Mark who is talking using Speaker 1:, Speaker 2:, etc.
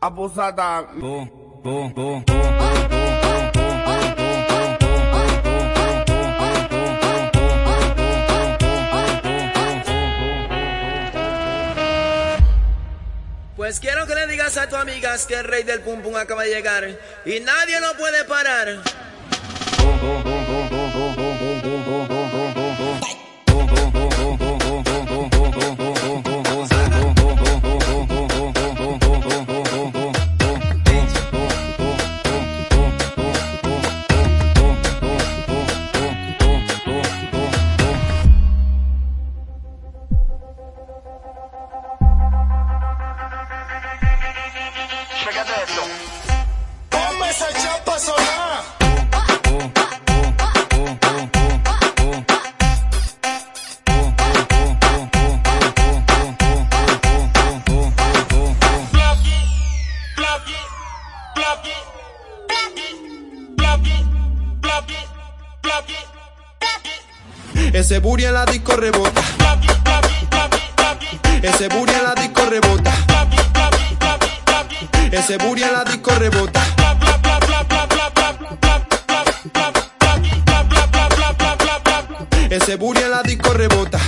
Speaker 1: abusada.
Speaker 2: Pues quiero que le digas a tus amigas que el rey del pum pum acaba de llegar y nadie lo puede parar.
Speaker 3: Ese booty en la disco rebota. Ese en la disco rebota. Ese booty en la disco rebota. Ese booty en la disco rebota.